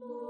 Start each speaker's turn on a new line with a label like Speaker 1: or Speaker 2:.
Speaker 1: Ooh.